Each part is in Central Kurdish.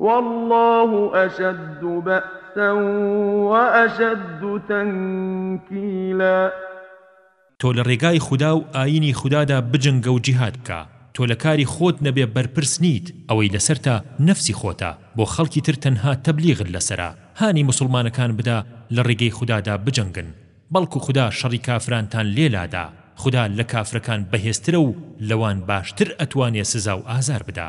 واللە اشد باسا و اشد تنکیلا. تۆ لە ڕێگای خودا و ئایینی خودادا بجنگە و جیهاد بکە تۆ لە کاری خۆت نەبێ بەرپرس نیت ئەوەی لەسەرتە نەفسی خۆتە بۆ خەڵکی تر تەنها تەبلیغت لەسەرە هانی موسڵمانەکان بدە لە ڕێگەی خودادا بجەنگن بەڵکو خودا شەڕی کافرانتان لێ لادا خودا لە کافرەکان بەهێزترە و لەوان باشتر ئەتوانێ سزا و ئازار بدا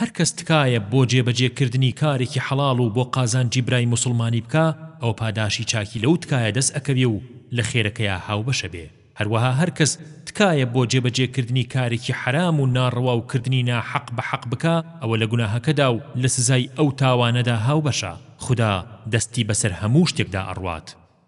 هەر کەس تکایە بۆ جێ بەجێ کردنی کارێکی حەڵاڵ و بۆ قازانجی برای موسڵمانی بکا ئەوە پاداشی چاکی لەو تکایە دەس ئەکەوێ و لە خێرەکەیا هاوبەش ئەبێ هەروەها هەر کەس تکایە بۆ جێ بەجێ کردنی کارێکی حەرام و ناڕەوا و کردنی ناحەق بە حەق بکا ئەوە لە گوناهەکەدا و لە سزای ئەو تاوانەدا هاوبەشە خودا دەستی بەسەر هەموو شتێکدا ئەڕوات.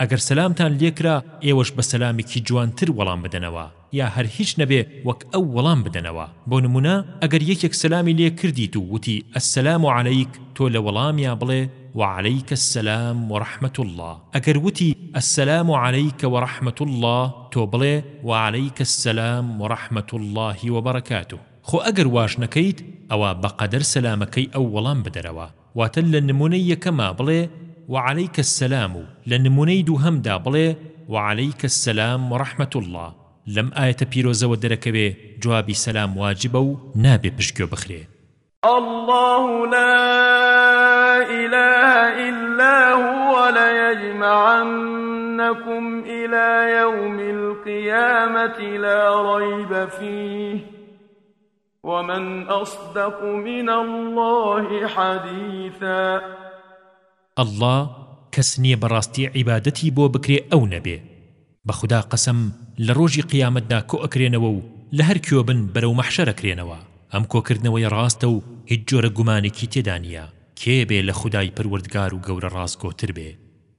ئەگەر سەلامتان لێکرا ئێوەش بە سەلامێکی جوانتر وەڵام بدەنەوە یا هەر هیچ نەبێ وەک ئەو وەڵام بدەنەوە بۆ نموونە ئەگەر یەکێک سەلامی لێ کردیت و وتی السلام علیک تۆ لە وەڵامیا بڵێ وعلیک السلام ورحمة اللە ئەگەر وتی السلام علیک ورحمة اللە تۆ بڵێ وعلیک السلام ورحمة اللە وبرکاته خۆ ئەگەر واش نەکەیت ئەوا بەقەدەر سەلامەکەی ئەو وەڵام بدەرەوە واتە لە نموونەی یەکەما بڵێ، وعلیک السلام، و لە نموونەی دووهەمدا بڵێ، وعلیک السلام ورحمە اللە، لەم ئایەتە پیرۆزەوە دەرەکەوێ جوابی سەلام واجبە و نابێ پشتگوێ بخرێ. اللە لا اله الا هو لیجمعنکم الی یوم القیامة لا ریب فیه ومن اصدق من اللە حدیثا اللە کەس نیە بەڕاستی عیبادەتی بۆ بکرێ ئەو نەبێ بەخودا قەسەم لە ڕۆژی قیامەتدا کۆئەکرێنەوە و لە هەر کوێ بن بەرەو مەحشەر ئەکرێنەوە ئەم کۆکردنەوەیە ڕاستە و هیچ جۆرە گومانێکی تێدا نیە کێ بێ لە خودای پەروەردگار و گەورە ڕاستگۆتر بێ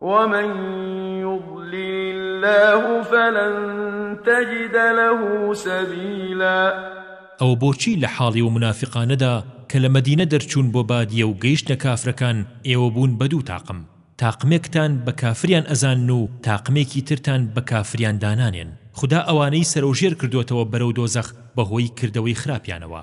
ومن یضلل اللە فلن تجد له سبیلا ئەوە بۆچی لە حاڵی و مونافقانەدا کە لە مەدینە دەرچوون بۆ بادیە و گەیشتنە کافرەکان ئێوە بوون بە دوو تاقم تاقمێکتان بە کافریان ئەزانن و تاقمێکی ترتان بە کافریان دانانێن خودا ئەوانەی سەرەوژێر کردۆتەوە بەرەو دۆزەخ بەهۆی کردەوەی خراپیانەوە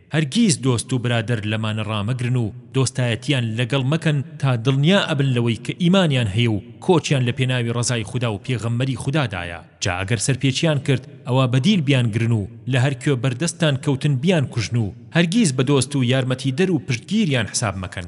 هەرگیز دۆست و برادەر لەمانە ڕامەگرن و دۆستایەتییان لەگەڵ مەکەن تا دڵنیا ئەبن لەوەی کە ئیمانیان هەیە و کۆچیان لە پێناوی ڕەزای خودا و پێغەمبەری خودادایە جا ئەگەر سەرپێچییان کرد ئەوا بەدیل بیانگرن و لە هەرکوێ بەردەستتان کەوتن بیانکوژن و هەرگیز بە دۆست و یارمەتیدەر و پشتگیریان حساب مەکەن.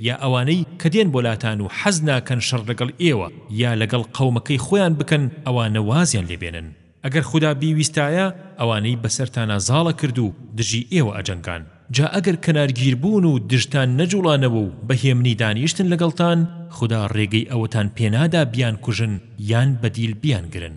یا ئەوانەی کە دێن بۆ لاتان و حەز ناکەن شەڕ لەگەڵ ئێوە یا لەگەڵ قەومەکەی خۆیان بکەن ئەوانە وازیان لێ بێنن ئەگەر خودا بیویستایە ئەوانەی بەسەرتانا زاڵە کرد و دژی ئێوە ئەجەنگان جا ئەگەر کەنارگیر بوون و دژتان نەجوڵانەوە و بە هێمنی دانیشتن لەگەڵتان خودا ڕێگەی ئەوەتان پێنادا بیانکوژن یان بە دیل بیانگرن.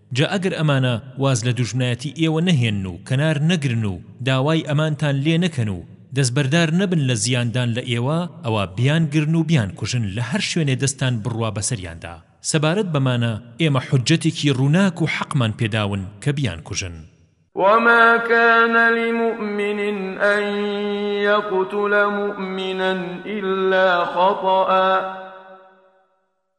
جا ئەگەر ئەمانە واز لە دوژمنایەتی ئێوە نەهێنن و کەنار نەگرن و داوای ئەمانتان لێ نەکەن و دەستبەردار نەبن لە زیاندان لە ئێوە ئەوا بیانگرن و بیانکوژن لە هەر شوێنێ دەستتان بڕوا بەسەریاندا سەبارەت بەمانە ئێمە حوججەتێکی ڕووناک و حەقمان پێداون کە بیانکوژن. وما كان لمؤمن أن يقتل مؤمنا إلا خطأ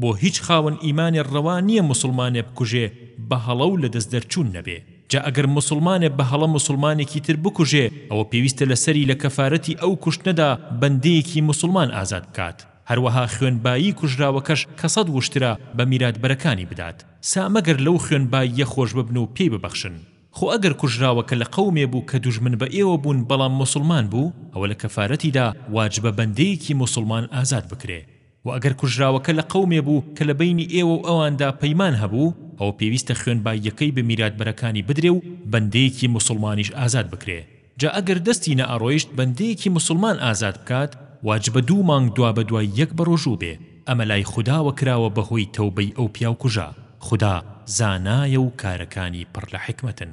بۆ هیچ خاوەن ئیمانێ ڕەوا نیە موسڵمانێ بکوژێ بە هەڵە و لە دەست دەرچوون نەبێ جا ئەگەر موسڵمانێ بە هەڵە موسڵمانێکی تر بکوژێ ئەوە پێویستە لە سەری لە کەفارەتی ئەو کوشتنەدا بەندەیەکی موسڵمان ئازاد بکات هەروەها خوێنبایی کوژراوەکەش کە سەد وشترە بە میراتبەرەکانی بدات سا مەگەر لەو خوێنباییە خۆش ببن و پێی ببەخشن خۆ ئەگەر کوژراوەکە لە قەومێ بوو کە دوژمن بە ئێوە بوون بەڵام موسڵمان بوو ئەوە لە کەفارەتیدا واجبە بەندەیەکی موسڵمان ئازاد بکرێ وە ئەگەر کوژراوەکە لە قەومێ بوو کە لە بەینی ئێوە و ئەواندا پەیمان هەبوو ئەوە پێویستە خوێنباییەکەی بە میراتبەرەکانی بدرێ و بەندەیەکی موسوڵمانیش ئازاد بکرێ جا ئەگەر دەستی نەئەڕۆیشت بەندەیەکی موسوڵمان ئازاد بکات واجبە دوو مانگ دوابەدوای یەک بەڕۆژوو بێ ئەمە لای خوداوە کراوە بەهۆی تەوبەی ئەو پیاوکوژە خودا زانایە و کارەکانی پڕ لە حیکمەتن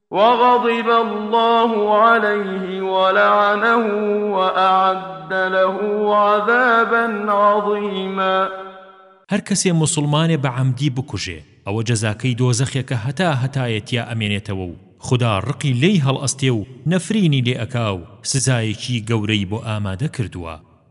وغضب اللە علیه ولعنه وأعد له عذابا عظیما هەر کەسێ موسڵمانێ بە عەمدی بکوژێ ئەوە جەزاکەی دۆزەخێ کە هەتا هەتایە تیا ئەمێنێتەوە و خودا ڕقی لێی هەڵئەستێ و نەفرینی لێ ئەکا و سزایەکی گەورەی بۆ ئامادە کردووە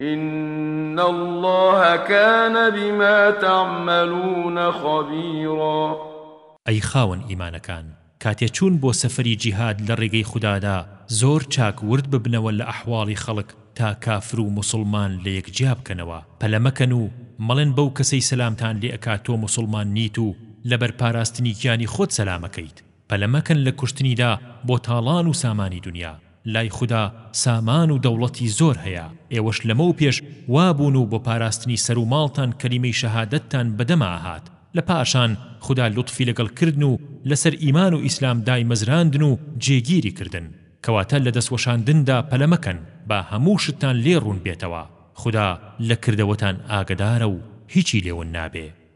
ان اللە کان بما تعملون خبیرا. ئەی خاوەن ئیمانەکان کاتێ چوون بۆ سەفەری جیهاد لە ڕێگەی خودادا زۆر چاک ورد ببنەوە لە ئەحواڵی خەڵک تا کافر و موسڵمان لە یەک جیا بکەنەوە پەلە مەکەن و مەڵێن بەو کەسەی سەلامتان لێ ئەکا تۆ موسڵمان نیت و لەبەر پاراستنی گیانی خۆت سەلامەکەیت پەلە مەکەن لە کوشتنیدا بۆ تاڵان و سامانی دونیا، لای خودا سامان و دەوڵەتی زۆر هەیە، ئێوەش لەمەو پێش وا بوون و بۆ پاراستنی سەر و ماڵتان کەلیمەی شەهادەتتان بە دەما ئەهات، لە پاشان خودا لوتفی لەگەڵ کردن و لەسەر ئیمان و ئیسلام دایمەزراندن و جێگیری کردن، کەواتە لە دەست وەشاندندا پەلە مەکەن، با هەموو شتتان لێ ڕوون بێتەوە، خودا لە کردەوەتان ئاگەدارە و هیچی لێ ون نابێ.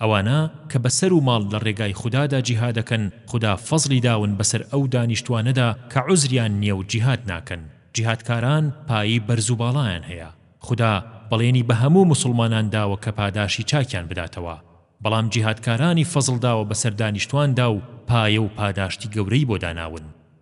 ئەوانە کە بە سەر و ماڵ لە ڕێگای خودادا جیهادەکەن خودا فەزڵی داون بەسەر ئەو دانیشتوانەدا کە عوزریان نیە و جیهاد ناکەن جیهادکاران پایەی بەرز و باڵایان هەیە خودا بەڵێنی بە هەموو موسڵمانان داوە کە پاداشی چاکیان بداتەوە بەڵام جیهادکارانی فەزڵ داوە بەسەر دانیشتواندا و پایە و پاداشتی گەورەی بۆ داناون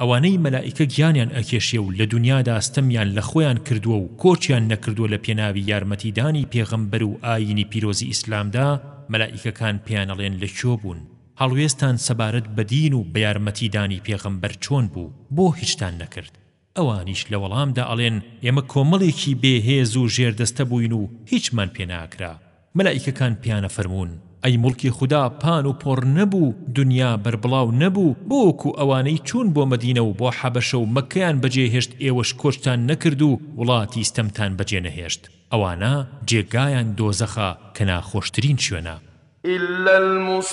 ئەوانەی مەلائیکە گیانیان ئەکێشێ و لەدونیادا ستەمیان لەخۆیان کردووە و کۆچیان نەکردووە لەپێناوی یارمەتیدانی پێغەمبەر و ئایینی پیرۆزی ئیسلامدا مەلائیکەکان پێیانەڵێن لەکوێ بوون؟ هەڵوێستان سەبارەت بەدین و بەیارمەتیدانی پێغەمبەر چۆن بوو؟ بۆ هیچتان نەکرد؟ ئەوانیش لەوەڵامدا ئەڵێن ئێمە کۆمەڵێکی بێهێز و ژێردەستە بووین و هیچمان پێناکرا. مەلائیکەکان پێیانە فەرموون، ئەی موڵکی خودا پان و پۆڕ نەبوو، دونیا بەربڵاو نەبوو، بۆ وەکو ئەوانەی چوون بۆ مەدینە و بۆ حەبەشە و مەککەیان بەجێ هێشت ئێوەش کۆچتان نەکرد و وڵاتی ستەمتان بەجێ نەهێشت، ئەوانە جێگایان دۆزەخە کە ناخۆشترین شوێنە. إلا المص.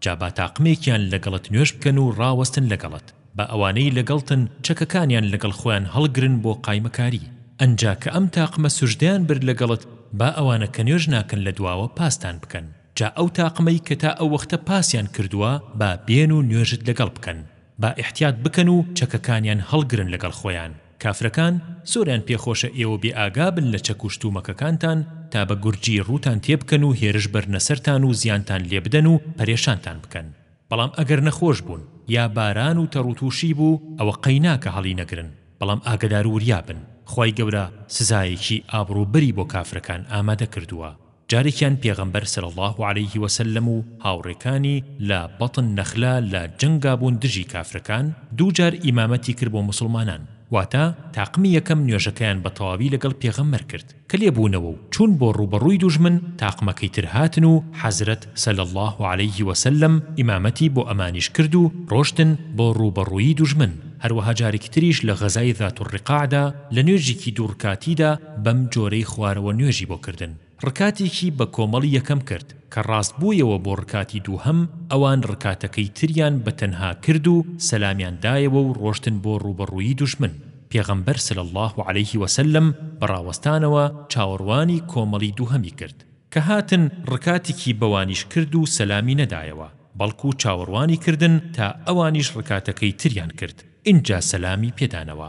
جا با تاقمێکیان لەگەڵت نوێژ بکەن و ڕاوەستن لەگەڵت، با ئەوانەی لەگەڵتن چەکەکانیان لەگەڵ خۆیان هەڵگرن بۆ قایمەکاری، ئەنجا کە ئەم تاقمە سوژدەیان برد لەگەڵت با ئەوانە کە نوێژ ناکەن لە دواوە پاستان بکەن، جا ئەو تاقمەی کە تا ئەو وەختە پاسیان کردووە با بێن و نوێژت لەگەڵ بکەن، با ئیحتیات بکەن و چەکەکانیان هەڵگرن لەگەڵ خۆیان. کافرەکان زۆریان پێ خۆشە ئێوە بێ ئاگا بن لە چەک و شتومەکەکانتان تا بە گورجی ڕووتان تێ بکەن و هێرش بەرنە سەرتان و زیانتان لێ بدەن و پەرێشانتان بکەن بەڵام ئەگەر نەخۆش بوون یا باران و تەڕوتوشی بوو ئەوە قەیناکە هەڵی نەگرن بەڵام ئاگەدار و وریا بن خوای گەورە سزایەکی ئابڕوو بەری بۆ کافرەکان ئامادە کردووە. جارێکیان پێغەمبەر صلی اللە علیه وسلم و هاوڕێکانی لە بطن نخلە لە جەنگا بوون دژی کافرەکان دوو جار ئیمامەتی کرد بۆ موسڵمانان واتە تاقمی یەکەم نوێژەکەیان بە تەواوی لەگەڵ پێغەمبەر کرد کە لێ بوونەوە و چوون بۆ ڕووبەڕووی دوژمن تاقمەکەی تر هاتن و حەزرەت صلی اللە علیه وسلم ئیمامەتی بۆ ئەمانیش کرد و ڕۆشتن بۆ ڕووبەڕووی دوژمن هەروەها جارێکی تریش لە غەزای ذات الرقاع دا لە نوێژێکی دوو ڕکاتیدا بەم جۆرەی خوارەوە نوێژی بۆ کردن. ڕکاتێکی بە کۆمەڵی یەکەم کرد کە ڕاستبوویەوە بۆ ڕکاتی دووهەم ئەوان ڕکاتەکەی تریان بە تەنها کرد و سەلامیان دایەوە و ڕۆشتن بۆ ڕووبەڕووی دوژمن پێغەمبەر صلی اللە علیه و سلم بە ڕاوەستانەوە چاوەڕوانی کۆمەڵی دووهەمی کرد کە هاتن ڕکاتێکی بەوانیش کرد و سەلامی نەدایەوە بەڵکو چاوەڕوانی کردن تا ئەوانیش ڕکاتەکەی تریان کرد ئینجا سەلامی پێدانەوە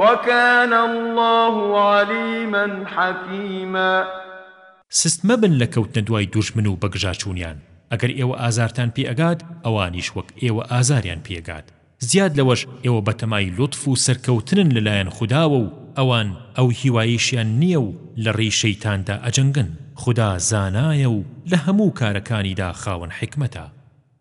وکان اللە علیما حکیما. سست مەبن لە کەوتنە دوای دوژمن و بەگژاچوونیان، ئەگەر ئێوە ئازارتان پێ ئەگات ئەوانیش وەک ئێوە ئازاریان پێ گات، زیاد لەوەش ئێوە بەتەمای لوتف و سەرکەوتنن لەلایەن خوداوە و ئەوان ئەو هیوایەیشیان نییە و لە ڕێی شەیتاندا ئەجەنگن، خودا زانایە و لە هەموو کارەکانیدا خاوەن حیکمەتە.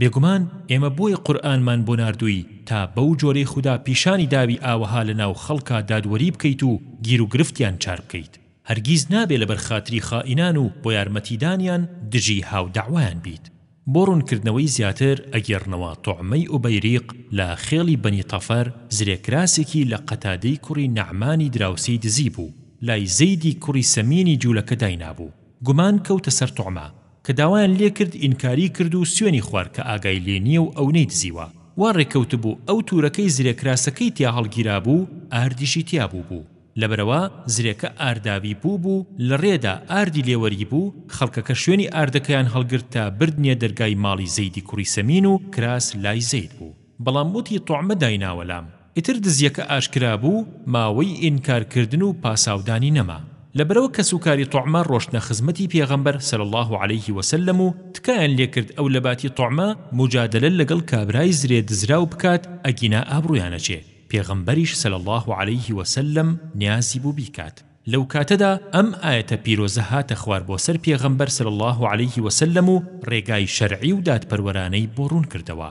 بێگومان ئێمە بۆیە قورئانمان بۆ ناردووی تا بەو جۆرەی خودا پیشانی داوی ئاوەها لەناو خەڵکا دادوەری بکەیت و گیروگرفتیان چار بکەیت هەرگیز نابێ لەبەر خاتری خائینان و بۆ یارمەتیدانیان دژی هاو دەعوایان بیت. بۆ ڕوونکردنەوەی زیاتر ئەگێڕنەوە طوعمەی ئوبەیریق لە خێڵی بەنی طەفەر زرێکراسێکی لە قەتادەی کوڕی نەعمانی دراوسێی دزیبوو لای زەیدی کوڕی سەمینی جوولەکە داینابوو گومان کەوتە سەر طوعمە کە داوایان لێ کرد ئینکاری کرد و سوێنی خوار کە ئاگای لێ نیە و ئەونەی دزیوە وا ڕێکەوتبوو ئەو تورەکەی زرێ کراسەکەی تیا هەڵگیرابوو ئاردیشی تیا بووبوو لەبەرئەوە زرێکە ئارداوی بووبوو لە ڕێدا ئاردی لێ وەریبوو خەڵکەکە شوێنی ئاردەکەیان هەڵگرت تا بردنیە دەرگای ماڵی زەیدی کوڕی سەمین و کراس لای زەید بوو بەڵام وتی طعمە دایناوە لام ئیتر دزیەکە ئاشکرا بوو ماوەی ئینکار کردن و پاساودانی نەما لەبەرئەوە کەس و کاری طعمە ڕۆشتنە خزمەتی پێغەمبەر صلی اللە علیە وسلم و تکایان لێکرد ئەو لەباتی طعمە موجادەلە لەگەڵ کابرای زرێ دزراو بکات ئەگینا ئابڕویان ئەچێ پێغەمبەریش صلی اللە علیە وسلم نیازی بوو بیکات لەو کاتەدا ئەم ئایەتە پیرۆزە هاتە خوار بۆ سەر پێغەمبەر صلی اللە علیە وسلم و ڕێگای شەرعی و دادپەروەرانەی بۆ ڕوون کردەوە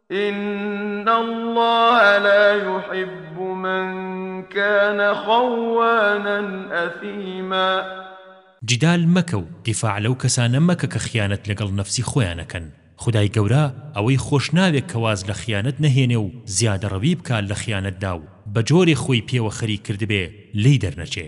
ان اللە لا یحب من کان خوانا اثیما. جیدال مەکە و دیفاع لەو کەسانە مەکە کە خیانەت لەگەڵ نەفسی خۆیان ئەکەن خودای گەورە ئەوەی خۆش ناوێ کە واز لە خیانەت نەهێنێ و زیادەڕەوی بکا لە خیانەتدا و بە جۆرێ خۆی پێوە خەریک کردبێ لێی دەرنەچێ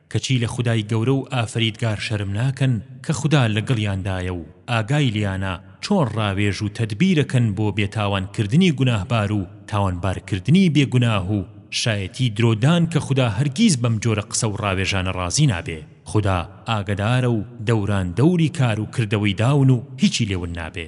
کەچی لە خودای گەورە و ئافەریدگار شەرم ناکەن کە خودا لەگڵیاندایە و ئاگای لێیانە چۆن ڕاوێژ و تەدبیرەکەن بۆ بێتاوانکردنی گوناهبار و تاوانبارکردنی بێ گوناه و شایەتی درۆدان کە خودا هەرگیز بەم جۆرە قسە و ڕاوێژانە ڕازی نابێ خودا ئاگەدارە و دەوران دەوری کار و کردەوەی داون و هیچی لێ ون نابێ.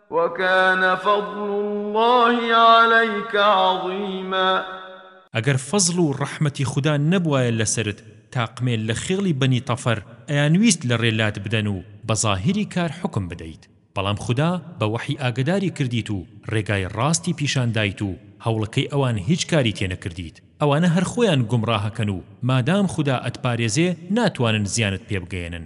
وکان فضل اللە علیک عظیما. ئەگەر فەزڵ و ڕەحمەتی خودا نەبوایە لەسەرت تاقمێ لە خێڵی بەنی تەفەر ئەیانویست لە ڕێ لات بدەن و بە زاهیری کار حوکم بدەیت بەڵام خودا بە وەحی ئاگەداری کردیت و ڕێگای ڕاستی پیشان دایت و هەوڵەکەی ئەوان هیچ کاری تێ نەکردیت ئەوانە هەر خۆیان گومڕاهەکەن و مادام خودا ئەتپارێزێ ناتوانن زیانت پێ بگەیەنن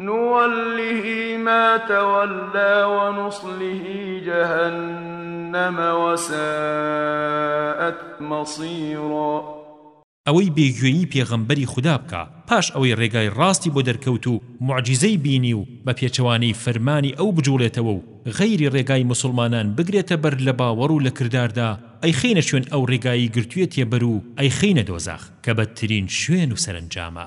نوله ما تولى ونصله جهنم وساءت مصيرا ئەوەی بێ گوێیی پێغەمبەری خودا بکا پاش ئەوەی ڕێگای ڕاستی بۆ دەرکەوت و موعجیزەی بینی و بە پێچەوانەی فەرمانی ئەو بجوڵێتەوە و غەیری ڕێگای موسڵمانان بگرێتە بەر لە باوەڕ و لە کرداردا ئەیخەینە شوێن ئەو ڕێگایەی گرتویەتیە بەر و ئەیخەینە دۆزەخ کە بەدترین شوێن و سەرەنجامە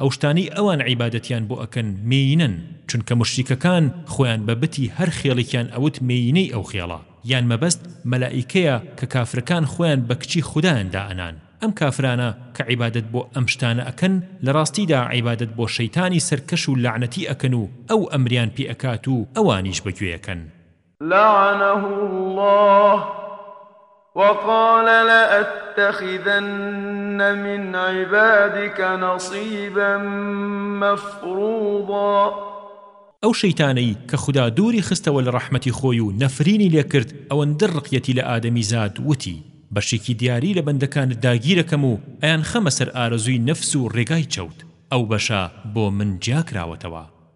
ئەو شتانەی ئەوان عیبادەتیان بۆ ئەکەن مێینەن چونکە موشریکەکان خۆیان بە بتی هەر خێڵیکیان ئەوت مێینەی ئەو خێڵە یان مەبەست مەلائیکەیە کە کافرەکان خۆیان بە کچی خودایان دائەنان ئەم کافرانە کە عیبادەت بۆ ئەم شتانە ئەکەن لە ڕاستیدا عیبادەت بۆ شەیتانی سەرکەش و لەعنەتی ئەکەن و ئەو ئەمریان پێ ئەکات و ئەوانیش بە گوێ ئەکەن لعنه اللە وقال لاتخذن من عبادک نصیبا مفروضا ئەو شەیتانەی کە خودا دووری خستەوە لە ڕەحمەتی خۆی و نەفرینی لێ کرد ئەوەندە ڕقیەتی لە ئادەمیزاد وتی بەشێکی دیاری لە بەندەکانت داگیرەکەم و ئەیانخەمە سەر ئارەزووی نەفس و ڕێگای چەوت ئەو بەشە بۆ من جیاکراوەتەوە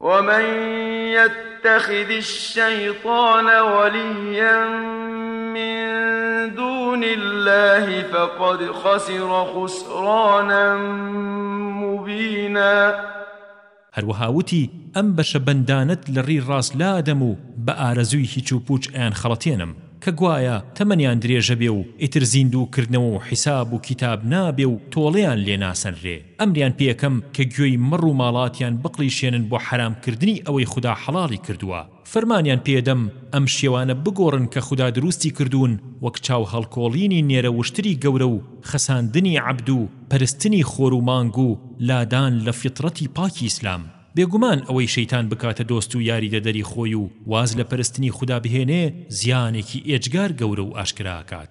ومن یتخذ الشیطان ولیا من دون الله فقد خسر خسرانا مبینا هەروەها وتی ئەم بەشە بەندانەت لە ڕی ڕاست لادەم و بە ئارەزووی هیچ و پوچ ئەیانخەڵەتێنم کە گوایە تەمەنیان درێژە بێ و ئیتر زیندوو کردنەوە و حیساب و کیتاب نابێ و تۆڵەیان لێ ناسەنرێ ئەمریان پێکەم کە گوێی مەڕ و ماڵاتیان بقڵیشێنن بۆ حەرام کردنی ئەوەی خودا حەڵاڵی کردووە، فەرمانیان پێدەم ئەم شێوانە بگۆڕن کە خودا دروستی کردوون وەک چاو هەڵکۆڵینی نێرە وشتری گەورە و خەساندنی عەبد و پەرستنی خۆر و مانگ و لادان لە فیتڕەتی پاکی ئیسلام بێگومان ئەوەی شەیتان بکاتە دۆست و یاریدەدەری خۆی و واز لە پەرستنی خودا بهێنێ زیانێکی ئێجگار گەورە و ئاشکرا ئەکات.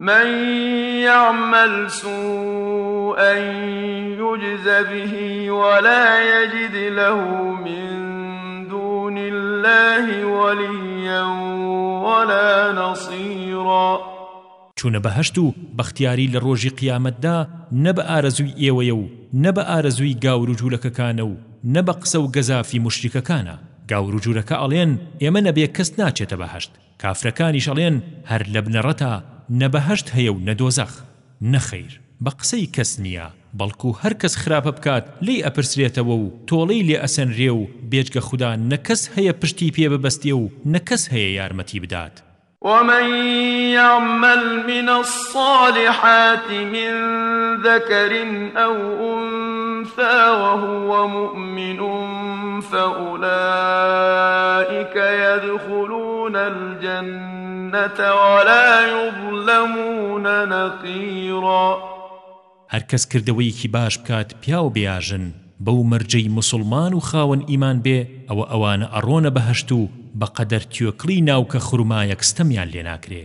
من یعمل سوءا یجز به ولا یجد له من دون الله ولیا ولا نصیرا چوونە بەهەشت و بەختیاری لە ڕۆژی قیامەتدا نە بە ئارەزووی ئێوەیە و نە بە ئارەزووی گاور و جوولەکەکانە و نە بە قسە و گەزافی موشریکەکانە گاور و جوولەکە ئەڵێن ئێمە نەبێ کەس ناچێتە بەهەشت کافرەکانیش ئەڵێن هەر لە بنەڕەتا نە بەهەشت هەیە و نە دۆزەخ، نەخەیر، بە قسەی کەس نییە، بەڵکو هەرکەس خراپە بکات لێی ئەپرسرێتەوە و تۆڵەی لێ ئەسەنرێ و بێجگە خودا نە کەس هەیە پشتی پێ ببەستێ و نە کەس هەیە یارمەتی بدات. ومن یعمل من الصالحات من ذکر ئەو ئونثی وهو مؤمن فأولئک یدخلون الجنة ولا یظلمون نقیرا هەر کەس کردەوەیەکی باش بکات پیاو بێ یا ژن بەو مەرجەی موسڵمان و خاوەن ئیمان بێ ئەوە ئەوانە ئەڕۆنە بەهەشت و بەقەدەر توێکڵی ناوکە خورمایەک ستەمیان لێ ناکرێ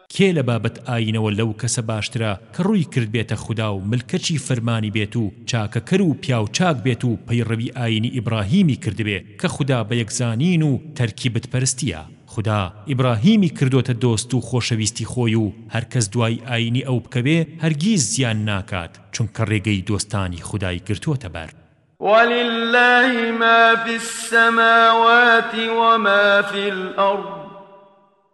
کێ لە بابەت ئایینەوە لەو کەسە باشترە کە ڕووی کردبێتە خودا و ملکەچی فەرمانی بێت و چاکەکەر و پیاوچاک بێت و پەیڕەوی ئایینی ئیبڕاهیمی کردبێ کە خودا بە یەکزانین و تەرکی بت پەرستییە خودا ئیبڕاهیمی کردۆتە دۆست و خۆشەویستی خۆی و هەرکەس دوای ئایینی ئەو بکەوێ هەرگیز زیان ناکات چونکە ڕێگەی دۆستانی خودای گرتۆتە بەر. وللە ما فی السماوات وما فی الارض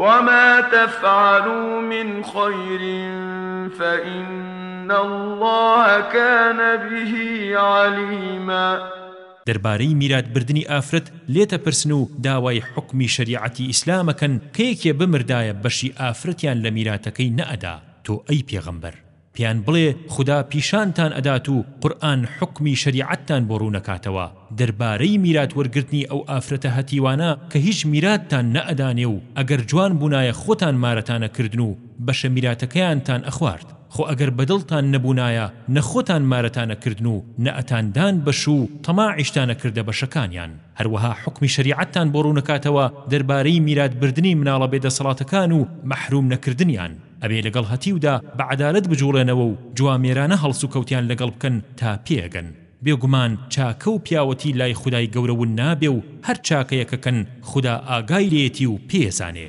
وما تفعلوا من خير فإن الله كان به عليما دەربارەی میرات بردنی ئافرەت لێتەپرسن و داوای حوکمی شەریعەتی ئیسلامەکەن کە یەکێ بمردایە بەشی ئافرەتیان لە میراتەکەی نەئەدا تۆ ئەی پێغەمبەر پێیان بڵێ خودا پیشانتان ئەدات و قورئان حوکمی شەریعەتتان بۆ ڕوونەکاتەوە دەربارەی میرات وەرگرتنی ئەو ئافرەتە هەتیوانە کە هیچ میراتتان نەئەدانێ و ئەگەر جوان بوونایە خۆتان مارەتانەکردن و بەشە میراتەکەیانتان ئەخوارد خۆ ئەگەر بەدڵتان نەبوونایە نە خۆتان مارەتانەکردن و نەئەتاندان بەش و تەماعیشتانەکردە بەشەکانیان هەروەها حوکمی شەریعەتتان بۆ ڕوونەکاتەوە دەربارەی میرات بردنی مناڵە بێ دەسەڵاتەکان و مەحروم نەکردنیان، ئەبێ لەگەڵ هەتیودا بە عەدالەت بجوڵێنەوە و جوامێرانە هەڵسوکەوتیان لەگەڵ بکەن تا پێگەن، بێگومان چاکە و پیاوەتی لای خودای گەورە ون نابێ و هەر چاکەیەکەکەن خودا ئاگای لێیەتی و پێیەزانێ.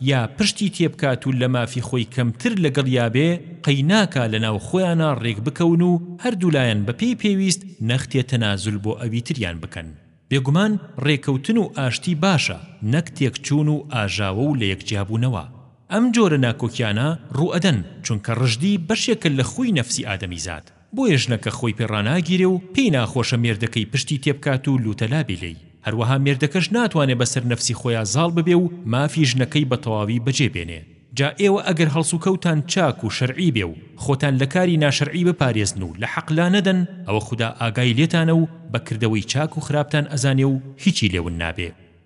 یا پشتی تێبکات و لەمافی خۆی کەمتر لەگەڵیا بێ قەی ناکا لەناو خۆیانا رێک بکەون و هەردوولایان بەپێی پێویست نەختێ تەنازول بۆ ئەوی تریان بکەن بێگومان رێکەوتن و ئاشتی باشە نەک تێکچوون و ئاژاوە و لەیەکجیابوونەوە ئەم جۆرە ناکۆکیانە رووئەدەن چونکە رژدی بەشێکە لەخووی نەفسی ئادەمیزاد بۆیە ژنەکە خۆی پێ ڕاناگیرێ و پێی ناخۆشە مێردەکەی پشتی تێبکات و لوتەلا بێ لێی هەروەها مێردەکەش ناتوانێ بەسەر نەفسی خۆیا زاڵ ببێ و مافی ژنەکەی بە تەواوی بەجێ بێنێ جا ئێوە ئەگەر هەڵسوکەوتان چاک و شەرعی بێ و خۆتان لە کاری ناشەرعی بپارێزن و لە حەق لا نەدەن ئەوە خودا ئاگای لێتانە و بە کردەوەی چاک و خراپتان ئەزانێ و هیچی لێ ون نابێ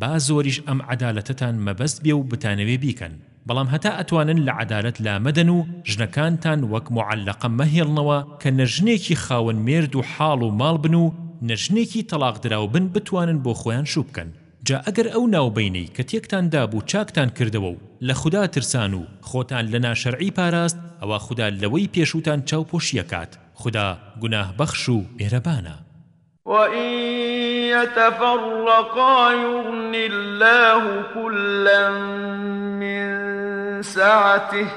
با زۆریش ئەم عەدالەتەتان مەبەست بێ و بتانەوێ بیکەن، بەڵام هەتا ئەتوانن لە عەدالەت لا مەدەن و ژنەکانتان وەک موعەلەقە مەهێڵنەوە کە نە ژنێکی خاوەن مێرد و حاڵ و ماڵ بن و نە ژنێکی تەڵاق دراو بن بتوانن بۆ خۆیان شوو بکەن. جا ئەگەر ئەو ناوبەینەی کە تێکتان دابوو چاکتان کردەوە و لە خودا ترسان و خۆتان لە ناشەرعی پاراست ئەوا خودا لەوەی پێشووتان چاوپۆشی ئەکات، خودا گوناهبەخش و میهرەبانە. وَإِن یتفرقا یغنِ اللَّهُ کُلًا من سَعَتِهِ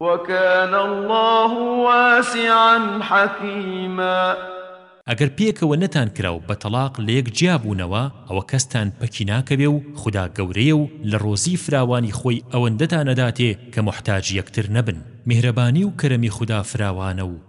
وَکانَ اللَّهُ واسعا حکیما. ئەگەر پێکەوە نەتان کرا و بە تەڵاق لە یەک جیا بوونەوە ئەوە کەستان پەکی ناکەوێ و خودا گەورەیە و لە ڕۆزی فراوانی خۆی ئەوەندەتان ئەداتێ کە موحتاج یەکتر نەبن میهرەبانی و کەرەمی خودا فراوانە و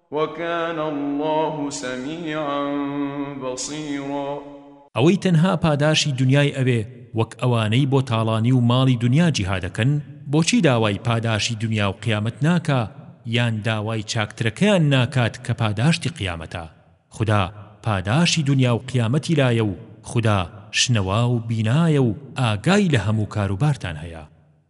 وکان اللە سمیعا بصیرا. ئەوەی تەنها پاداشی دونیای ئەوێ وەک ئەوانەی بۆ تاڵانی و ماڵی دونیا جیهادەکەن بۆچی داوای پاداشی دونیا و قیامەت ناکا یان داوای چاکترەکەیان ناکات کە پاداشتی قیامەتە خودا پاداشی دونیا و قیامەتی لایە و خودا شنەوا و بینایە و ئاگای لە هەموو کاروبارتان هەیە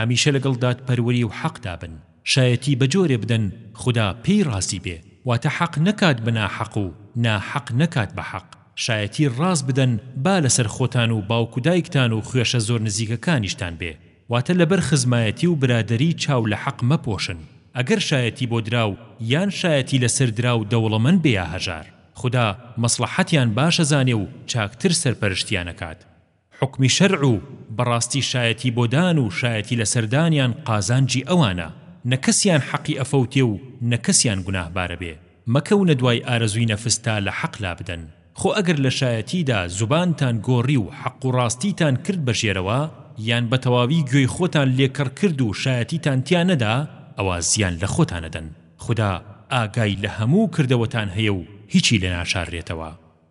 هەمیشە لەگەڵ دادپەروەری و حەقدا بن شایەتی بەجۆرێ بدەن خودا پێی ڕازی بێ واتە حەق نەکات بە ناحەق و ناحەق نەکات بە حەق شایەتی ڕاست بدەن با لەسەر خۆتان و باوک و دایکتان و خوێشە زۆر نزیکەکانیشتان بێ واتە لەبەر خزمایەتی و برادەری چاو لە حەق مەپۆشن ئەگەر شایەتی بۆ دراو یان شایەتی لەسەر دراو دەوڵەمەند بێ یا هەژار خودا مەسڵەحەتیان باش ئەزانێ و چاکتر سەرپەرشتیان ئەکات. حوکمی شەرع و بەڕاستی شایەتی بۆ دان و شایەتی لەسەر دانیان قازانجی ئەوانە نە کەسیان حەقی ئەفەوتێ و نە کەسیان گوناهبارە بێ مەکەونە دوای ئارەزوی نەفس تا لە حەق لابدەن خۆ ئەگەر لە شایەتیدا زوبانتان گۆڕی و حەق و ڕاستیتان کرد بە ژێرەوە یان بە تەواوی گوێی خۆتان لێ کەڕ کرد و شایەتیتان تیا نەدا ئەوا زیان لە خۆتان ئەدەن خودا ئاگای لە هەموو کردەوەتان هەیە و هیچی لێ ناشاررێتەوە.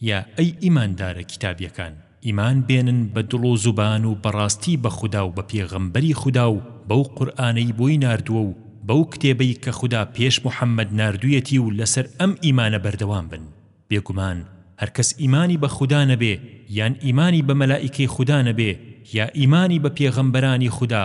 یا ئەی ئیماندارە کیتابیەکان ئیمان بێنن بە دڵ و زوبان و بەڕاستی بە خودا و بە پێغەمبەری خودا و بەو قورئانەی بۆی ناردووە و بەو کتێبەی کە خودا پێش محمد ناردویەتی و لەسەر ئەم ئیمانە بەردەوام بن بێگومان هەرکەس ئیمانی بە خودا نەبێ یان ئیمانی بە مەلائیکەی خودا نەبێ یا ئیمانی بە پێغەمبەرانی خودا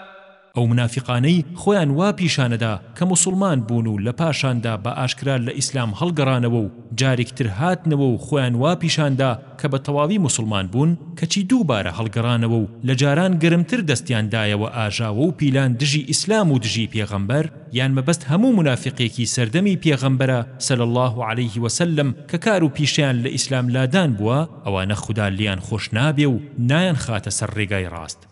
ئەو منافیقانەی خۆیان وا پیشانەدا کە موسوڵمان بوون و لە پاشاندا بە ئاشکرا لە ئیسلام هەڵگەڕانەوە و جاریک تر هاتنەوە و خۆیان وا پیشاندا کە بە تەواوی موسوڵمان بوون کەچی دوو بارە هەڵگەڕانەوە و لە جاران گەرمتر دەستیان دایەوە ئاژاوە و پیلان دژی ئیسلام و دژی پێغەمبەر یان مەبەست هەموو منافیقێکی سەردەمی پێغەمبەرە سەل اللە علیه و سلم کە کار و پیشەیان لە ئیسلام لادان بووە ئەوانە خودا لێیان خۆش نابێ و نایان خاتە سەر ڕێگای ڕاست.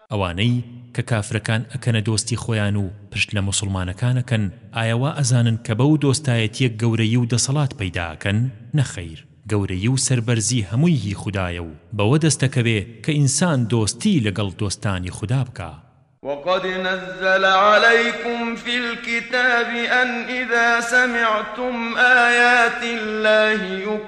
ئەوانەی کە کافرەکان ئەکەنە دۆستی خۆیان و پشت لە موسڵمانەکان ئەکەن ئایا وا ئەزانن کە بەو دۆستایەتیە گەورەیی و دەسەڵات پەیدا ئەکەن نەخەیر گەورەیی و سەربەرزی هەمووی هی خودایە و بەوە دەست ئەکەوێ کە ئینسان دۆستی لەگەڵ دۆستانی خودا بکا. وقد نزل علیکم فی الکتاب ان اذا سمعتم آیات الله یکفر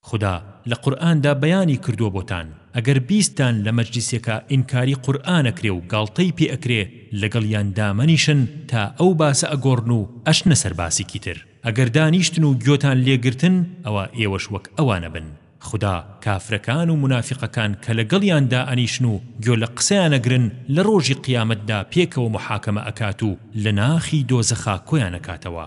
خودا لە قورئاندا بەیانی کردووە بۆتان ئەگەر بیستتان لە مەجلیسێکا ئینکاری قورئان ئەکرێ و گاڵتەی پێ ئەکرێ لەگەڵیان دامەنیشن تا ئەو باسە ئەگۆڕن و ئەچنە سەر باسیکی تر ئەگەر دانیشتن و گوێتان لێ گرتن ئەوا ئێوەش وەک ئەوانە بن خودا کافرەکان و مونافیقەکان کە لەگەڵیان دائەنیشن و گوێ لە قسەیان ئەگرن لە ڕۆژی قیامەتدا پێکەوە موحاکەمە ئەکات و لە ناخی دۆزەخا کۆیان ئەکاتەوە.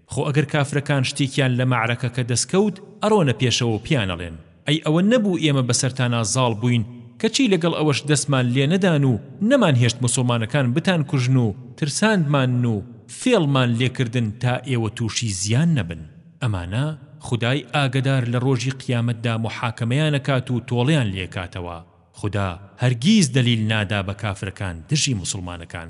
خۆ ئەگەر کافرەکان شتێکیان لە مەعرەکەکە دەستکەوت ئەڕۆنە پێشەوە و پێیان ئەڵێن، ئەی ئەوە نەبوو ئێمە بەسەرتانا زاڵ بووین، کەچی لەگەڵ ئەوەش دەستمان لێ نەدان و نەمانهێشت موسڵمانەکان بتانکوژن و ترساندمانن و فێڵمان لێ کردن تا ئێوە تووشی زیان نەبن، ئەمانە خودای ئاگەدار لە ڕۆژی قیامەتدا موحاکەمەیان ئەکات و تۆڵەیان لێ ئەکاتەوە، خودا هەرگیز دەلیل نادا بە کافرەکان دژی موسڵمانەکان.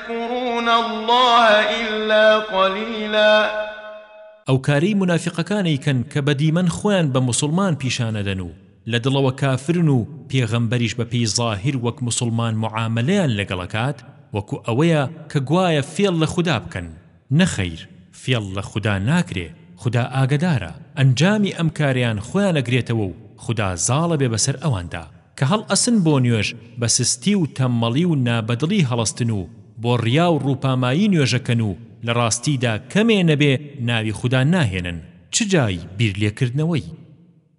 یذکرون اللە الا قلیلا. ئەو کارەی مونافیقەکان ئەیکەن کە بە دیمەن خۆیان بە موسڵمان پیشان ئەدەن و لە دڵەوە کافرن و پێغەمبەریش بە پێی زاهیر وەک موسڵمان موعامەلەیان لەگەڵ ئەکات وەکو ئەوەیە کە گوایە فێڵ لە خودا بکەن نەخەیر فێڵ لە خودا ناکرێ خودا ئاگەدارە ئەنجامی ئەم کارەیان خۆیان ئەگرێتەوە و خودا زاڵە بێ بەسەر ئەواندا کە هەڵ ئەسن بۆ نوێژ بە سستی و تەممەڵی و نا بەدڵی هەڵەستن و بۆ ڕیا و ڕووپامایی نوێژەکەن و لە ڕاستیدا کەمێ نەبێ ناوی خودا ناهێنن چ جای بیر لێکردنەوەی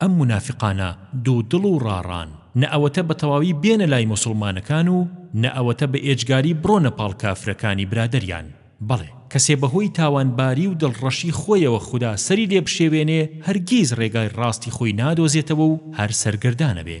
ئەم مونافقانە دوو دڵ و ڕاڕان نە ئەوەتە بەتەواوی بێنە لای موسڵمانەکان و نە ئەوەتە بەئێجگاری بڕۆنە پاڵ کافرەکانی برادەریان بەڵێ کەسێ بەهۆی تاوانباری و دڵڕەشی خۆیەوە خودا سەری لێ بشێوێنێ هەرگیز ڕێگای ڕاستی خۆی نادۆزێتەوە و هەر سەرگەردانەبێ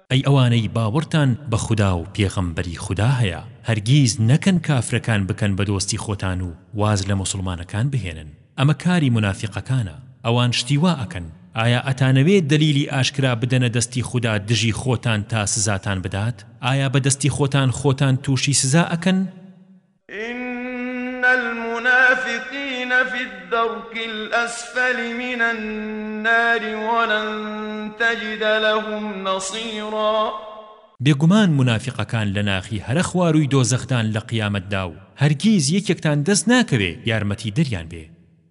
ئەی ئەوانەی باوەڕتان بە خودا و پێغەمبەری خودا هەیە، هەرگیز نەکەن کافرەکان بکەن بە دۆستی خۆتان و واز لە موسڵمانەکان بهێنن، ئەمە کاری مونافیقەکانە، ئەوان شتی وا ئەکەن، ئایا ئەتانەوێ دەلیلی ئاشکرا بدەنە دەستی خودا دژی خۆتان تا سزاتان بدات، ئایا بە دەستی خۆتان خۆتان تووشی سزا ئەکەن؟ ان المنافقین فی الدرک الاسفل من النار ولن تجد لهم نصیرا بێگومان مونافیقەکان لە ناخی هەرە خوارووی دۆزەخدان لە قیامەتدا و هەرگیز یەکێکتان دەست ناکەوێ یارمەتیدەریان بێ.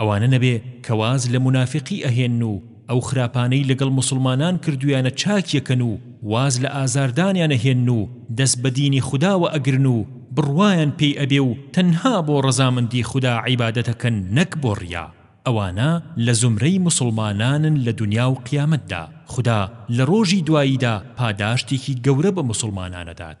ئەوانە نەبێ کە واز لە مونافیقی ئەهێنن و ئەو خراپانەی لەگەڵ موسڵمانان کردویانە چاکی ئەکەن و واز لە ئازاردانیان ئەهێنن و دەست بە دینی خوداوە ئەگرن و بڕوایان پێی ئەبێ و تەنها بۆ ڕەزامەندی خودا عیبادەت ئەکەن نەک بۆ ڕیا ئەوانە لە زومرەی موسڵمانانن لە دونیا و قیامەتدا خودا لە ڕۆژی دواییدا پاداشتێکی گەورە بە موسڵمانان ئەدات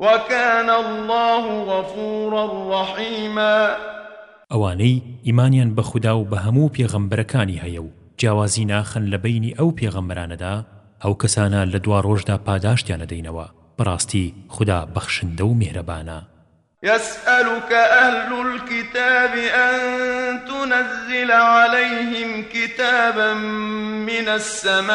وکان اللە غفورا رحیما. ئەوانەی ئیمانیان بە خودا و بە هەموو پێغەمبەرەکانی هەیە و جیاوازی ناخەن لە بەینی ئەو پێغەمبەرانەدا، ئەو کەسانە لە دواڕۆژدا پاداشتیان ئەدەینەوە، بەڕاستی خودا بەخشندە و میهرەبانە. یسئەلوک ئەهل الکتاب ئەن تونزل علیهم کتابا من السماء،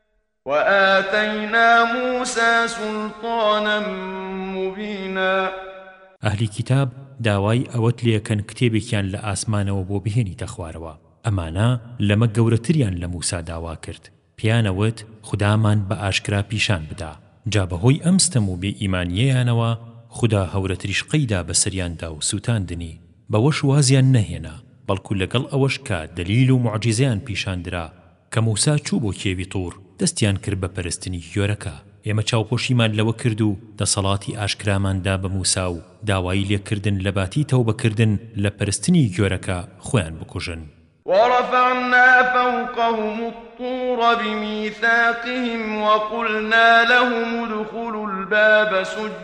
وآتینا موسی سلطانا مبینا ئەهلی کیتاب داوای ئەوەت لێکەن کتێبێکیان لە ئاسمانەوە بۆ بهێنیتە خوارەوە ئەمانە لەمە گەورەتریان لە موسا داوا کرد پێیانە وت خودامان بە ئاشکرا پیشان بدا جا بەهۆی ئەم ستەم و بێ ئیمانیەیانەوە خودا هەورە تریشقەی دا بەسەریاندا و سوتاندنی بەوەش وازیان نەهێنا بەڵکو لەگەڵ ئەوەش کە دەلیل و موعجیزەیان پیشان درا کە موسا چوو بۆ کێوی طور دەستیان کرد بە پەرستنی گیۆرەکە ئێمە چاوپۆشیمان لەوە کرد و دەسەڵاتی ئاشکرامان دا بە موسا و داوایی لێ کردن لە باتی تەوبە کردن لە پەرستنی گیۆرەکە خۆیان بکوژن. ورفعنا فوقهم الطور بمیثاقهم وقلنا لهم ادخلوا الباب سجدا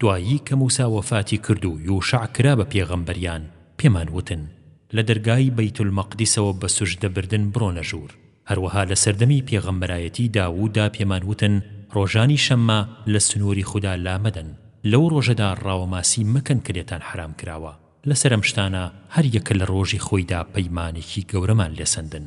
دوایی کە موسا وەفاتی کرد و یوشع کرا بە پێغەمبەریان پێمان وتن، لە دەرگای بەیت المەقدیسەوە بە سوژدە بردن بڕۆنە ژوور. هەروەها لە سەردەمی پێغەمبەرایەتی داووددا پێمان وتن، ڕۆژانی شەممە لە سنووری خودا لا مەدەن، لەو ڕۆژەدا ڕاوەماسی مەکەن کە لێتان حەرام کراوە، لەسەر ئەم شتانە هەر یەکە لە ڕۆژی خۆیدا پەیمانێکی گەورەمان لێ سەندن.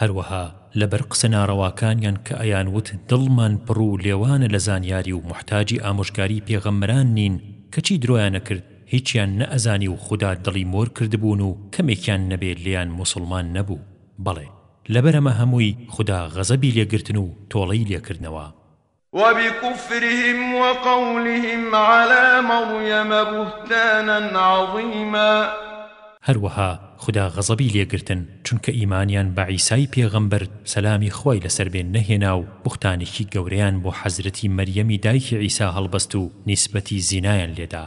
هەروەها لەبەر قسە ناڕەواکانیان کە ئەیان وت دڵمان پڕ و لێوانە لە زانیاری و موحتاجی ئامۆژگاری پێغەمبەران نین کەچی درۆیان ئەکرد هیچیان نەئەزانی و خودا دڵی مۆر کردبوون و کەمێکیان نەبێ لێیان موسڵمان نەبوو بەڵێ لەبەر ئەمە هەمووی خودا غەزەبی لێ گرتن و تۆڵەی لێ کردنەوە. وبکفرهم وقولهم علی مریم بهتانا عظیما هەروەها خودا غەزەبی لێ گرتن چونکە ئیمانیان بە عیسای پێغەمبەر سەلامی خوای لەسەر بێ نەهێنا و بوختانێکی گەورەیان بۆ حەزرەتی مەریەمی دایکی عیسا هەڵبەست و نیسبەتی زینایان لێدا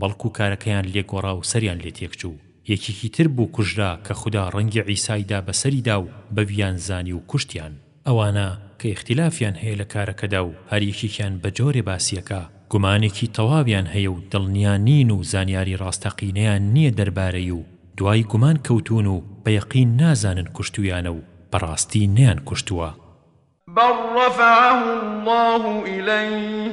بەڵکو کارەکەیان لێگۆڕا و سەریان لێ تێکچوو، یەکێکی تر بوو کوژرا کە خودا ڕەنگی عیسای دا بەسەریدا و بەویان زانی و کوشتیان. ئەوانە کە ئیختیلافیان هەیە لە کارەکەدا و هەر یەکێکیان بە جۆرێ باسی ئەکا، گومانێکی تەواویان هەیە و دڵنیا نین و زانیاری ڕاستەقینەیان نییە دەربارەی و دوای گومان کەوتوون و بە یەقین نازانن کوشتوویانە و بە ڕاستی نەیانکوشتووە. بل رفعه اللە الیه.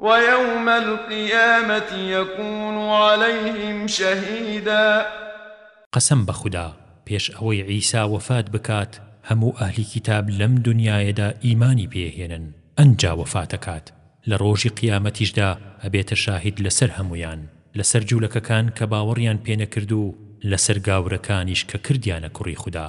ویوم القیامە یکون علیهم شهیدا. قەسەم بە خودا پێش ئەوەی عیسا وەفات بکات هەموو ئەهلی کیتاب لەم دونیایەدا ئیمانی پێ ئەهێنن ئەنجا وەفات ئەکات لە ڕۆژی قیامەتیشدا ئەبێتە شاهید لەسەر هەموویان لەسەر جولەکەکان کە باوەڕیان پێ نەکردوو لەسەر گاورەکانیش کە کردیانە کوڕی خودا.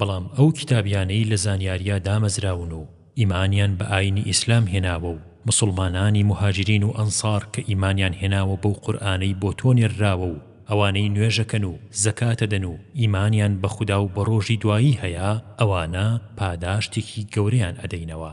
بەڵام ئەو کیتابیانەی لە زانیاریا دامەزراون و ئیمانیان بە ئاینی ئیسلام هێناوە و موسڵمانانی موهاجرین و ئەنسار کە ئیمانیان هێناوە بەو قورئانەی بۆ تۆ نێرراوە و ئەوانەی نوێژەکەن و زەکاتەدەن و ئیمانیان بە خودا و بە ڕۆژی دوایی هەیە ئەوانە پاداشتێکی گەورەیان ئەدەینەوە.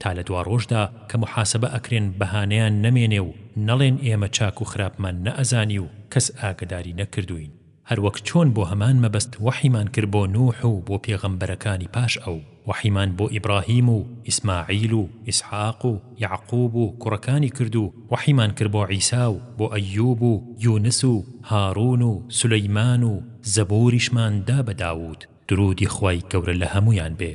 تا لە دواڕۆژدا کە موحاسەبە ئەکرێن بەهانەیان نەمێنێ و نەڵێن ئێمە چاک و خراپمان نەئەزانی و کەس ئاگەداری نەکردووین هەر وەک چۆن بۆ هەمان مەبەست وەحیمان کرد بۆ نوح و بۆ پێغەمبەرەکانی پاش ئەو وەحیمان بۆ ئیبڕاهیم و ئیسماعیل و ئیسحاق و یەعقوب و کوڕەکانی کرد و وەحیمان کرد بۆ عیسا و بۆ ئەیوب و یونس و هارون و سولەیمان و زەبووریشمان دا بە داوود درودی خوای گەورە لە هەموویان بێ.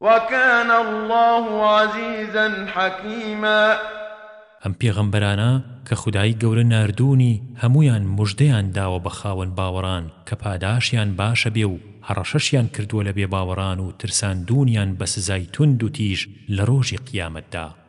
وکان اللە عزیزا حکیما. ئەم پێغەمبەرانە کە خودای گەورە ناردوونی هەموویان مژدەیان داوە بە خاوەن باوەڕان کە پاداشیان باشە بێ و هەڕەشەشیان کردووە لە بێباوەڕان و ترساندوونیان بە سزای توند و تیژ لە ڕۆژی قیامەتدا.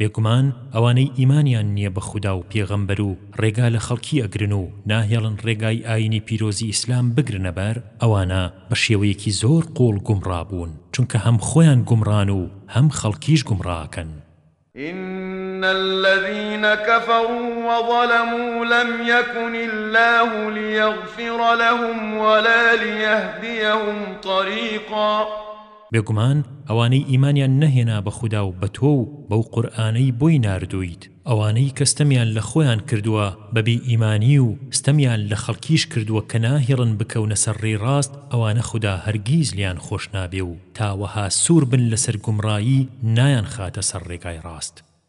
بێگومان ئەوانەی ئیمانیان نیە بە خودا و پێغەمبەر و ڕێگا لە خەڵکی ئەگرن و ناهێڵن ڕێگای ئاینی پیرۆزی ئیسلام بگرنە بەر ئەوانە بە شێوەیەکی زۆر قوڵ گومڕا بوون چونکە هەم خۆیان گومڕان و هەم خەڵکیش گومڕا ئەکەن. ان الذین کفروا وظلموا لم یکن اللە لیغفر لهم ولا لیهدیهم طریقا. بێگومان ئەوانەی ئیمانیان نەهێنا بە خودا و بە تۆ و بەو قورئانەی بۆی ناردوویت، ئەوانەی کە ستەمیان لە خۆیان کردووە بە بێ ئیمانی و ستەمیان لە خەڵکیش کردووە کە ناهیڕن بکەونە سەر ڕێی ڕاست ئەوانە خودا هەرگیز لێیان خۆش نابێ و تا وەها سوور بن لەسەر گومڕایی نایانخاتە سەر ڕێگای ڕاست.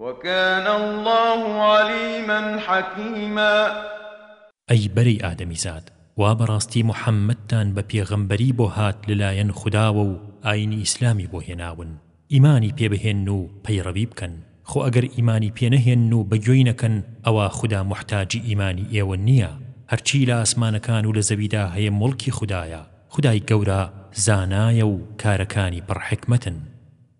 وکان اللە علیما حکیما. ئەی بەرەی ئادەمیزاد وا بەڕاستی محمدتان بە پێغەمبەری بۆ هات لەلایەن خوداوە و ئاینی ئیسلامی بۆ هێناون ئیمانی پێ بهێنن و پەیڕەوی بکەن خۆ ئەگەر ئیمانی پێ نەهێنن و بە گوێی نەکەن ئەوا خودا موحتاجی ئیمانی ئێوە نییە هەرچی لە ئاسمانەکان و لە زەویدا هەیە موڵکی خودایە خودای گەورە زانایە و کارەکانی پڕ حیکمەتن.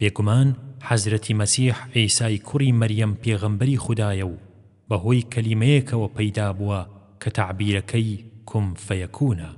بێگومان حەزرەتی مەسیح عیسای کوڕی مەریەم پێغەمبەری خودایە و بەهۆی کەلیمەیەکەوە پەیدا بووە کە تەعبیرەکەی کن فیکونە،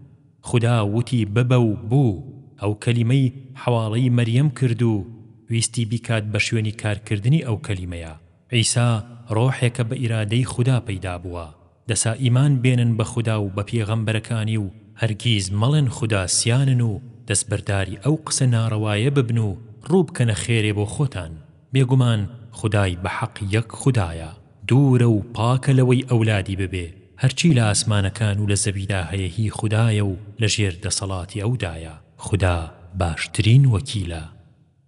خودا وتی ببە و بوو، ئەو کەلیمەی حەواڵەی مەریەم کرد و ویستی بیکات بە شوێنی کارکردنی ئەو کەلیمەیە، عیسا ڕۆحێکە بە ئیرادەی خودا پەیدا بووە. دەسا ئیمان بێنن بە خودا و بە پێغەمبەرەکانی و هەرگیز مەڵێن خودا سیانن و دەستبەرداری ئەو قسە ناڕەوایە ببن و ڕووبکەنە خێرێ بۆ خۆتان، بێگومان خودای بە حەق یەک خودایە، دوورە و پاکە لەوەی ئەولادی ببێ، هەرچی لە ئاسمانەکان و لە زەویدا هەیە هی خودایە و لەژێر دەسەڵاتی ئەودایە، خودا باشترین وەکیلە.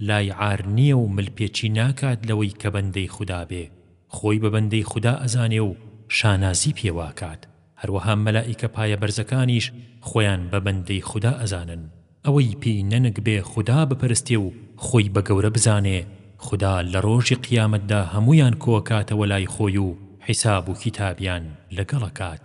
لای عار نیە و مل پێچی ناکات لەوەی کە بەندەی خودا بێ خۆی بە بەندەی خودا ئەزانێ و شانازی پێواکات هەروەها مەلائیکە پایە بەرزەکانیش خۆیان بە بەندەی خودا ئەزانن ئەوەی پێی نەنک بێ خودا بپەرستێ و خۆی بە گەورە بزانێ خودا لە ڕۆژی قیامەتدا هەموویان کۆئەکاتەوە لای خۆی و حیساب و کیتابیان لەگەڵ ئەکات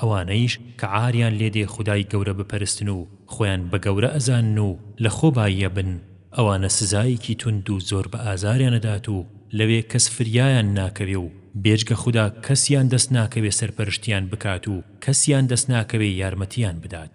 ئەوانەیش کە عاریان لێ دێ خودای گەورە بپەرستن و خۆیان بە گەورە ئەزانن و لە خۆ باییە بن، ئەوانە سزایەکی توند و زۆر بە ئازاریان ئەدات و لەوێ کەس فریایان ناکەوێ و بێجگە خودا کەسیان دەست ناکەوێ سەرپەرشتیان بکات و کەسیان دەست ناکەوێ یارمەتیان بدات.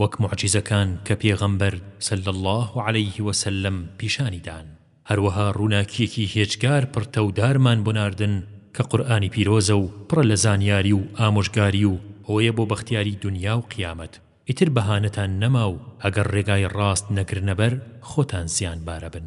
وەک موعجیزەکان کە پێغەمبەر، صلی اللە علیه وسلم، پیشانی دان. هەروەها ڕووناکییەکی هێجگار پڕتەودارمان بۆ ناردن کە قورئانی پیرۆزە و پڕە لە زانیاری و ئامۆژگاری و هۆیە بۆ بەختیاری دونیا و قیامەت. ئیتر بەهانەتان نەما و ئەگەر ڕێگای ڕاست نەگرنە بەر خۆتان زیانبارئەبن.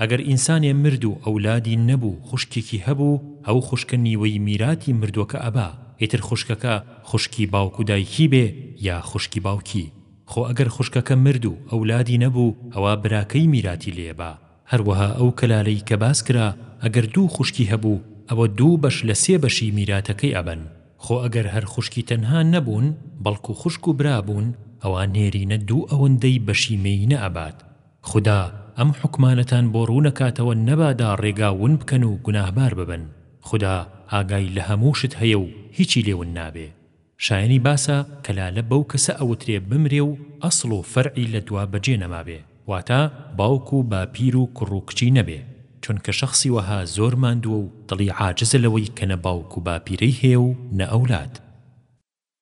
ئەگەر ئینسانێ مرد و ئەولادی نەبوو خوشکێکی هەبوو ئەو خوشکە نیوەی میراتی مردوەکە ئەبا ئیتر خوشکەکە خوشکی باوک و دایکی بێ یا خوشکی باوکی خۆ ئەگەر خوشکەکە مرد و ئەولادی نەبوو ئەوا براکەی میراتی لێ ئەبا هەروەها ئەو کەلالەی کە باس کرا ئەگەر دوو خوشکی هەبوو ئەوە دوو بەش لە سێ بەشی میراتەکەی ئەبەن خۆ ئەگەر هەر خوشکی تەنها نەبوون بەڵکو خوشک و برا بوون ئەوا نێرینە دوو ئەوەندەی بەشی مێینە ئەبات خودا ئەم حوکمانەتان بۆ ڕوونەکاتەوە نەبادا ڕێگا ون بکەن و گوناهبار ببن، خودا ئاگای لە هەموو شت هەیە و هیچی لێ ون نابێ. شایەنی باسە کە لالە بەو کەسە ئەوترێ بمرێ و ئەسڵ و فەرعی لە دوا بەجێ نەمابێ، واتە باوک و باپیر و کوڕ و کچی نەبێ، چونکە شەخسی وەها زۆر ماندووە و دڵی عاجزە لەوەی کە نە باوک و باپیرەی هەیە و نە ئەولاد.